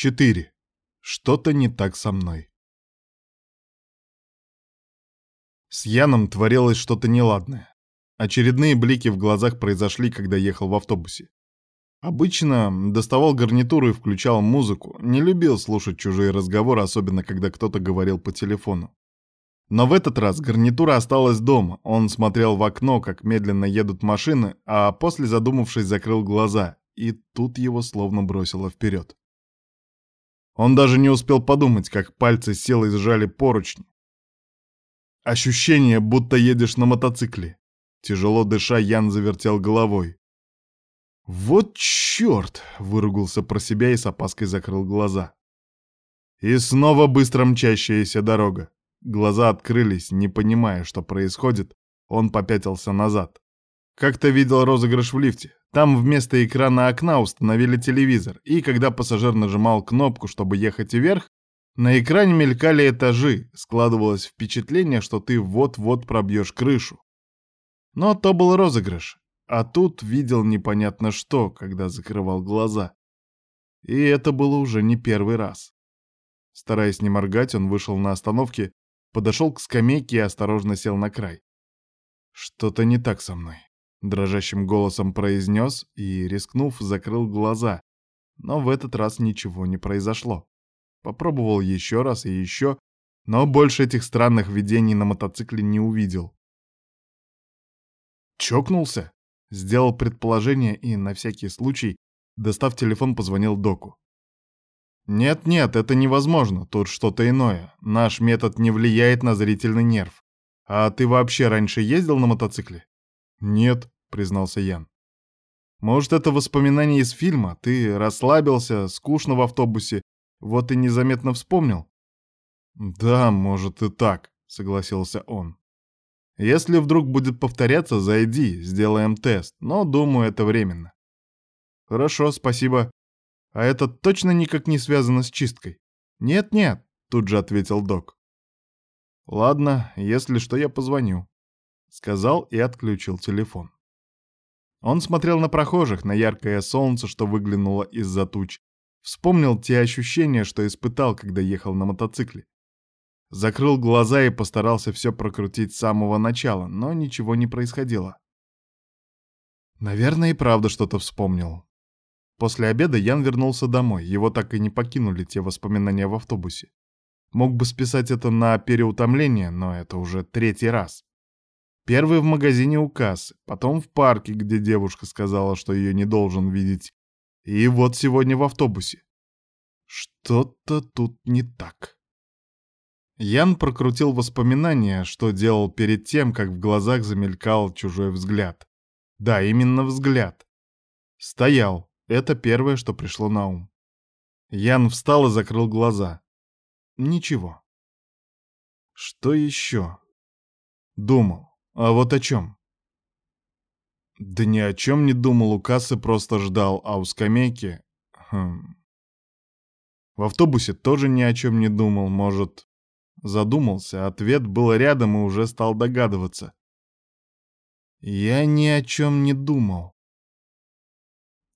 4. Что-то не так со мной. С Яном творилось что-то неладное. Очередные блики в глазах произошли, когда ехал в автобусе. Обычно доставал гарнитуру и включал музыку, не любил слушать чужие разговоры, особенно когда кто-то говорил по телефону. Но в этот раз гарнитура осталась дома, он смотрел в окно, как медленно едут машины, а после, задумавшись, закрыл глаза, и тут его словно бросило вперед. Он даже не успел подумать, как пальцы силой сжали поручни. Ощущение, будто едешь на мотоцикле. Тяжело дыша, Ян завертел головой. «Вот черт!» — выругался про себя и с опаской закрыл глаза. И снова быстро мчащаяся дорога. Глаза открылись, не понимая, что происходит, он попятился назад. Как-то видел розыгрыш в лифте. Там вместо экрана окна установили телевизор, и когда пассажир нажимал кнопку, чтобы ехать вверх, на экране мелькали этажи, складывалось впечатление, что ты вот-вот пробьешь крышу. Но то был розыгрыш, а тут видел непонятно что, когда закрывал глаза. И это было уже не первый раз. Стараясь не моргать, он вышел на остановке, подошел к скамейке и осторожно сел на край. Что-то не так со мной. Дрожащим голосом произнес и, рискнув, закрыл глаза. Но в этот раз ничего не произошло. Попробовал еще раз и еще, но больше этих странных видений на мотоцикле не увидел. Чокнулся? Сделал предположение и, на всякий случай, достав телефон, позвонил доку. «Нет-нет, это невозможно, тут что-то иное. Наш метод не влияет на зрительный нерв. А ты вообще раньше ездил на мотоцикле?» «Нет», — признался Ян. «Может, это воспоминание из фильма? Ты расслабился, скучно в автобусе, вот и незаметно вспомнил?» «Да, может и так», — согласился он. «Если вдруг будет повторяться, зайди, сделаем тест, но, думаю, это временно». «Хорошо, спасибо. А это точно никак не связано с чисткой?» «Нет-нет», — тут же ответил док. «Ладно, если что, я позвоню», — сказал и отключил телефон. Он смотрел на прохожих, на яркое солнце, что выглянуло из-за туч. Вспомнил те ощущения, что испытал, когда ехал на мотоцикле. Закрыл глаза и постарался все прокрутить с самого начала, но ничего не происходило. Наверное, и правда что-то вспомнил. После обеда Ян вернулся домой, его так и не покинули те воспоминания в автобусе. Мог бы списать это на переутомление, но это уже третий раз. Первый в магазине у кассы, потом в парке, где девушка сказала, что ее не должен видеть, и вот сегодня в автобусе. Что-то тут не так. Ян прокрутил воспоминания, что делал перед тем, как в глазах замелькал чужой взгляд. Да, именно взгляд. Стоял. Это первое, что пришло на ум. Ян встал и закрыл глаза. Ничего. Что еще? Думал. А вот о чем? Да ни о чем не думал, у кассы просто ждал, а у скамейки... Хм... В автобусе тоже ни о чем не думал, может... Задумался, ответ был рядом и уже стал догадываться. Я ни о чем не думал.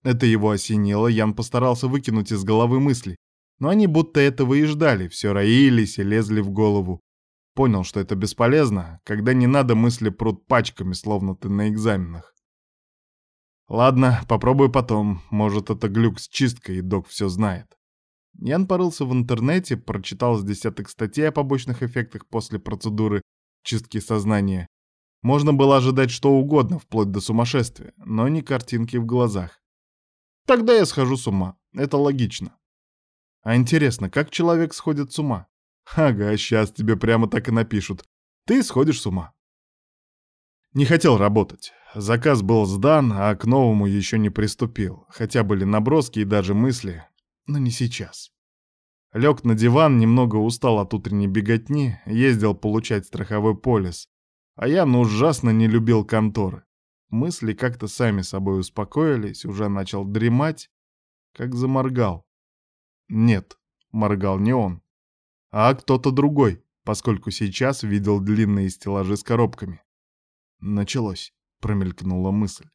Это его осенило, Ян постарался выкинуть из головы мысли, но они будто этого и ждали, все роились и лезли в голову. Понял, что это бесполезно, когда не надо мысли прут пачками, словно ты на экзаменах. Ладно, попробую потом. Может, это глюк с чисткой, и док все знает. Ян порылся в интернете, прочитал с десяток статей о побочных эффектах после процедуры чистки сознания. Можно было ожидать что угодно, вплоть до сумасшествия, но не картинки в глазах. Тогда я схожу с ума. Это логично. А интересно, как человек сходит с ума? Ага, сейчас тебе прямо так и напишут. Ты сходишь с ума. Не хотел работать. Заказ был сдан, а к новому еще не приступил, хотя были наброски и даже мысли, но не сейчас. Лег на диван, немного устал от утренней беготни, ездил получать страховой полис, а я ну ужасно не любил конторы. Мысли как-то сами собой успокоились, уже начал дремать, как заморгал. Нет, моргал не он, а кто-то другой, поскольку сейчас видел длинные стеллажи с коробками. Началось, промелькнула мысль.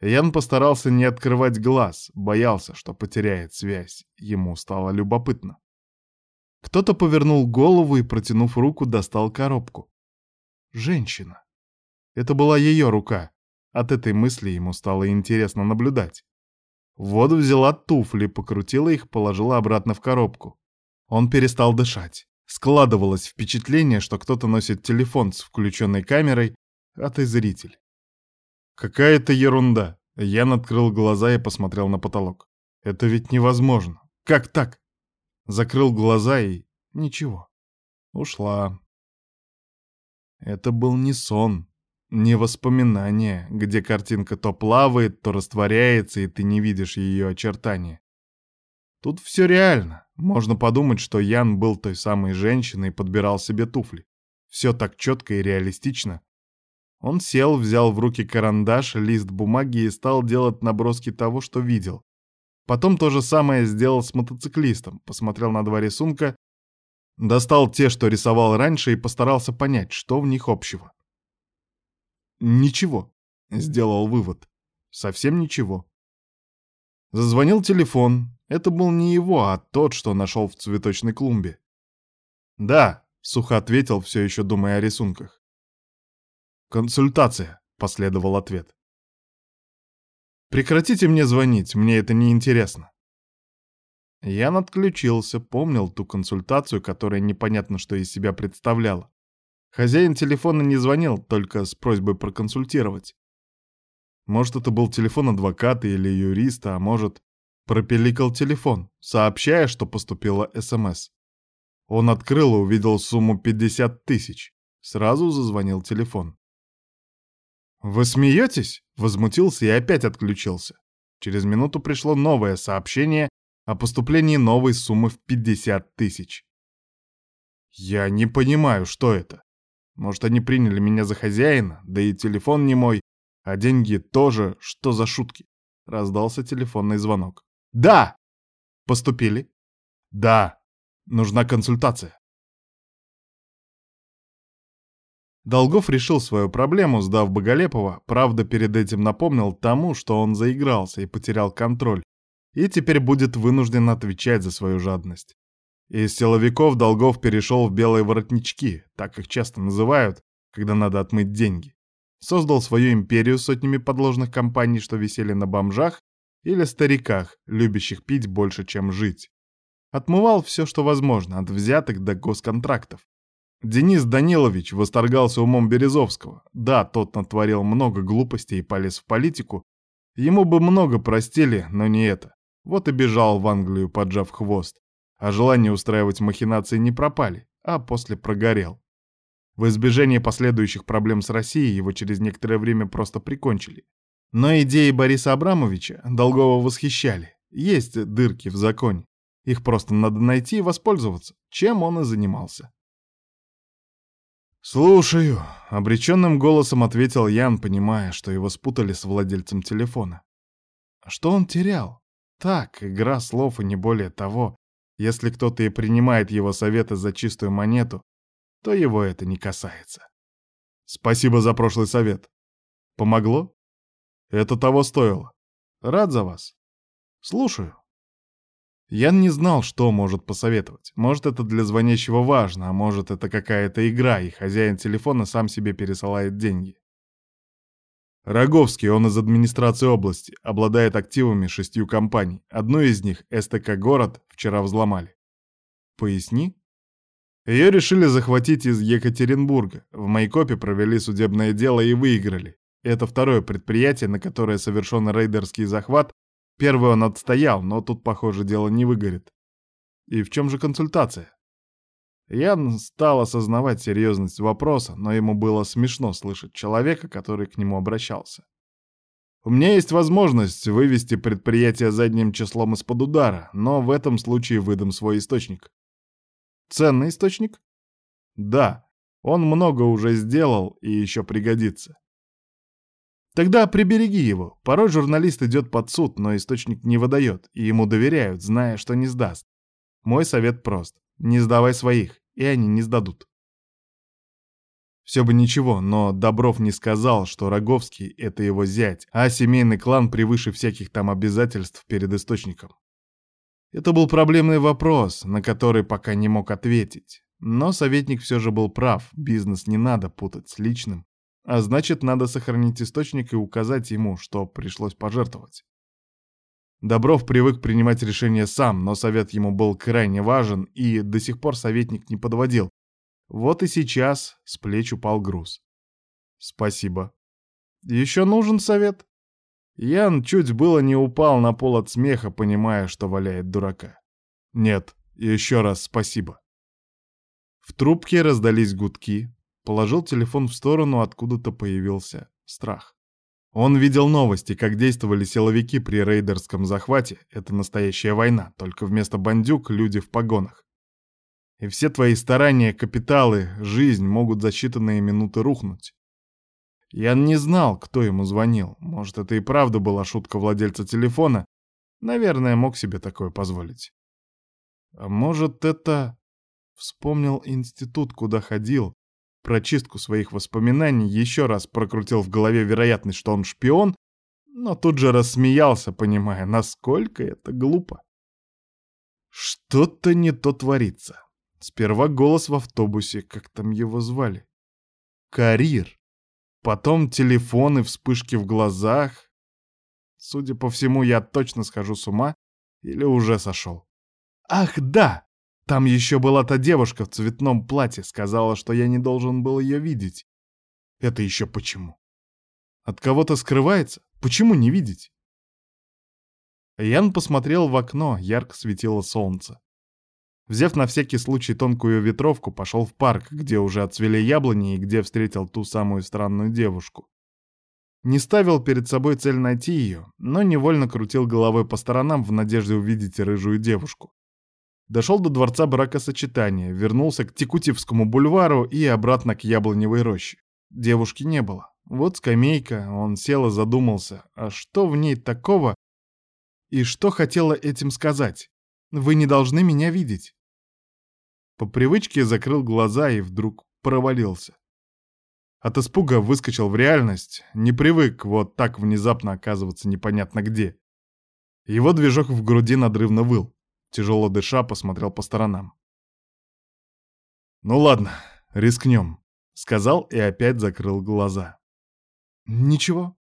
Ян постарался не открывать глаз, боялся, что потеряет связь. Ему стало любопытно. Кто-то повернул голову и, протянув руку, достал коробку. Женщина. Это была ее рука. От этой мысли ему стало интересно наблюдать. Воду взяла туфли, покрутила их, положила обратно в коробку. Он перестал дышать. Складывалось впечатление, что кто-то носит телефон с включенной камерой, а ты зритель. Какая-то ерунда. Ян открыл глаза и посмотрел на потолок. Это ведь невозможно. Как так? Закрыл глаза и... Ничего. Ушла. Это был не сон, не воспоминание, где картинка то плавает, то растворяется, и ты не видишь ее очертания. Тут все реально. Можно подумать, что Ян был той самой женщиной и подбирал себе туфли. Все так четко и реалистично. Он сел, взял в руки карандаш, лист бумаги и стал делать наброски того, что видел. Потом то же самое сделал с мотоциклистом, посмотрел на два рисунка, достал те, что рисовал раньше, и постарался понять, что в них общего. «Ничего», — сделал вывод. «Совсем ничего». Зазвонил телефон. Это был не его, а тот, что нашел в цветочной клумбе. «Да», — сухо ответил, все еще думая о рисунках. «Консультация», — последовал ответ. «Прекратите мне звонить, мне это не интересно». Ян отключился, помнил ту консультацию, которая непонятно что из себя представляла. Хозяин телефона не звонил, только с просьбой проконсультировать. Может, это был телефон адвоката или юриста, а может, пропеликал телефон, сообщая, что поступила СМС. Он открыл и увидел сумму 50 тысяч. Сразу зазвонил телефон. «Вы смеетесь?» — возмутился и опять отключился. Через минуту пришло новое сообщение о поступлении новой суммы в 50 тысяч. «Я не понимаю, что это. Может, они приняли меня за хозяина, да и телефон не мой, а деньги тоже, что за шутки?» Раздался телефонный звонок. «Да!» «Поступили?» «Да. Нужна консультация». Долгов решил свою проблему, сдав Боголепова, правда, перед этим напомнил тому, что он заигрался и потерял контроль, и теперь будет вынужден отвечать за свою жадность. Из силовиков Долгов перешел в белые воротнички, так их часто называют, когда надо отмыть деньги. Создал свою империю сотнями подложных компаний, что висели на бомжах или стариках, любящих пить больше, чем жить. Отмывал все, что возможно, от взяток до госконтрактов. Денис Данилович восторгался умом Березовского. Да, тот натворил много глупостей и полез в политику. Ему бы много простили, но не это. Вот и бежал в Англию, поджав хвост. А желание устраивать махинации не пропали, а после прогорел. В избежание последующих проблем с Россией его через некоторое время просто прикончили. Но идеи Бориса Абрамовича Долгова восхищали. Есть дырки в законе. Их просто надо найти и воспользоваться, чем он и занимался. «Слушаю», — обреченным голосом ответил Ян, понимая, что его спутали с владельцем телефона. Что он терял? Так, игра слов и не более того. Если кто-то и принимает его советы за чистую монету, то его это не касается. Спасибо за прошлый совет. Помогло? Это того стоило. Рад за вас. Слушаю. Ян не знал, что может посоветовать. Может, это для звонящего важно, а может, это какая-то игра, и хозяин телефона сам себе пересылает деньги. Роговский, он из администрации области, обладает активами шестью компаний. Одну из них, СТК «Город», вчера взломали. Поясни. Ее решили захватить из Екатеринбурга. В Майкопе провели судебное дело и выиграли. Это второе предприятие, на которое совершен рейдерский захват Первый он отстоял, но тут, похоже, дело не выгорит. И в чем же консультация? Ян стал осознавать серьезность вопроса, но ему было смешно слышать человека, который к нему обращался. У меня есть возможность вывести предприятие задним числом из-под удара, но в этом случае выдам свой источник. Ценный источник? Да, он много уже сделал и еще пригодится. Тогда прибереги его. Порой журналист идет под суд, но источник не выдает, и ему доверяют, зная, что не сдаст. Мой совет прост. Не сдавай своих, и они не сдадут. Все бы ничего, но Добров не сказал, что Роговский — это его зять, а семейный клан превыше всяких там обязательств перед источником. Это был проблемный вопрос, на который пока не мог ответить. Но советник все же был прав, бизнес не надо путать с личным, а значит, надо сохранить источник и указать ему, что пришлось пожертвовать. Добров привык принимать решения сам, но совет ему был крайне важен, и до сих пор советник не подводил, вот и сейчас с плеч упал груз. Спасибо. Еще нужен совет? Ян чуть было не упал на пол от смеха, понимая, что валяет дурака. Нет, еще раз спасибо. В трубке раздались гудки. Положил телефон в сторону, откуда-то появился страх. Он видел новости, как действовали силовики при рейдерском захвате. Это настоящая война, только вместо бандюк люди в погонах. И все твои старания, капиталы, жизнь могут за считанные минуты рухнуть. Я не знал, кто ему звонил. Может, это и правда была шутка владельца телефона. Наверное, мог себе такое позволить. А может, это... Вспомнил институт, куда ходил, прочистку своих воспоминаний, еще раз прокрутил в голове вероятность, что он шпион, но тут же рассмеялся, понимая, насколько это глупо. Что-то не то творится. Сперва голос в автобусе, как там его звали. Карир. Потом телефоны, вспышки в глазах. Судя по всему, я точно схожу с ума или уже сошел. Ах, да! Там еще была та девушка в цветном платье, сказала, что я не должен был ее видеть. Это еще почему? От кого-то скрывается? Почему не видеть? Ян посмотрел в окно, ярко светило солнце. Взяв на всякий случай тонкую ветровку, пошел в парк, где уже отцвели яблони и где встретил ту самую странную девушку. Не ставил перед собой цель найти ее, но невольно крутил головой по сторонам в надежде увидеть рыжую девушку. Дошел до дворца бракосочетания, вернулся к Текутевскому бульвару и обратно к Яблоневой роще. Девушки не было. Вот скамейка, он сел и задумался, а что в ней такого и что хотела этим сказать? Вы не должны меня видеть. По привычке закрыл глаза и вдруг провалился. От испуга выскочил в реальность, не привык вот так внезапно оказываться непонятно где. Его движок в груди надрывно выл. Тяжело дыша, посмотрел по сторонам. «Ну ладно, рискнем», — сказал и опять закрыл глаза. «Ничего,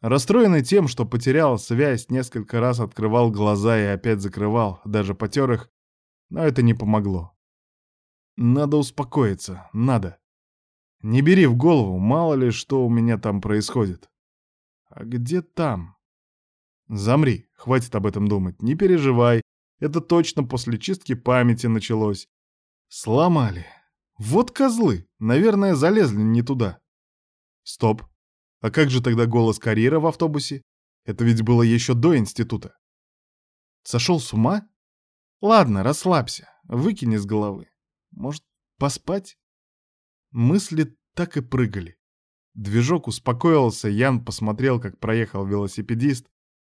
Расстроенный тем, что потерял связь, несколько раз открывал глаза и опять закрывал, даже потер их, но это не помогло. Надо успокоиться, надо. Не бери в голову, мало ли что у меня там происходит. А где там? Замри, хватит об этом думать, не переживай. Это точно после чистки памяти началось. Сломали. Вот козлы, наверное, залезли не туда. Стоп, а как же тогда голос карьера в автобусе? Это ведь было еще до института. Сошел с ума? Ладно, расслабься, выкини с головы. Может, поспать? Мысли так и прыгали. Движок успокоился, Ян посмотрел, как проехал велосипедист.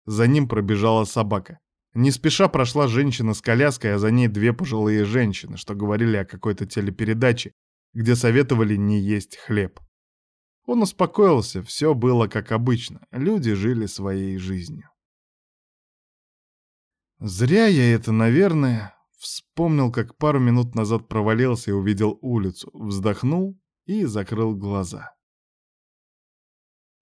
За ним пробежала собака. Не спеша прошла женщина с коляской, а за ней две пожилые женщины, что говорили о какой-то телепередаче, где советовали не есть хлеб. Он успокоился, все было как обычно, люди жили своей жизнью. Зря я это, наверное, вспомнил, как пару минут назад провалился и увидел улицу, вздохнул и закрыл глаза.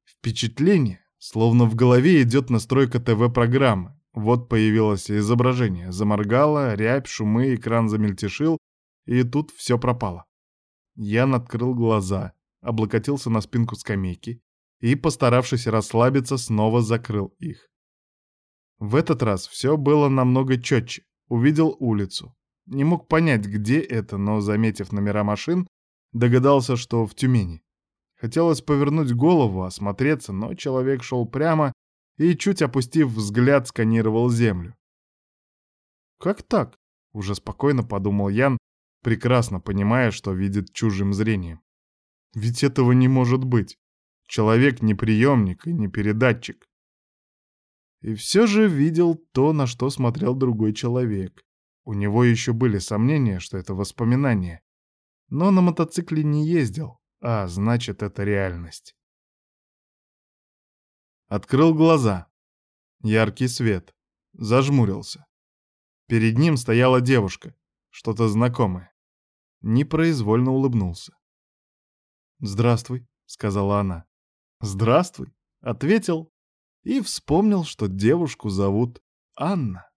Впечатление, словно в голове идет настройка ТВ-программы. Вот появилось изображение, заморгало, рябь, шумы, экран замельтешил, и тут все пропало. Я открыл глаза — облокотился на спинку скамейки и, постаравшись расслабиться, снова закрыл их. В этот раз все было намного четче. Увидел улицу. Не мог понять, где это, но, заметив номера машин, догадался, что в Тюмени. Хотелось повернуть голову, осмотреться, но человек шел прямо и, чуть опустив взгляд, сканировал землю. «Как так?» — уже спокойно подумал Ян, прекрасно понимая, что видит чужим зрением. Ведь этого не может быть. Человек не приемник и не передатчик. И все же видел то, на что смотрел другой человек. У него еще были сомнения, что это воспоминания. Но на мотоцикле не ездил. А, значит, это реальность. Открыл глаза. Яркий свет. Зажмурился. Перед ним стояла девушка, что-то знакомое. Непроизвольно улыбнулся. «Здравствуй», — сказала она. «Здравствуй», — ответил и вспомнил, что девушку зовут Анна.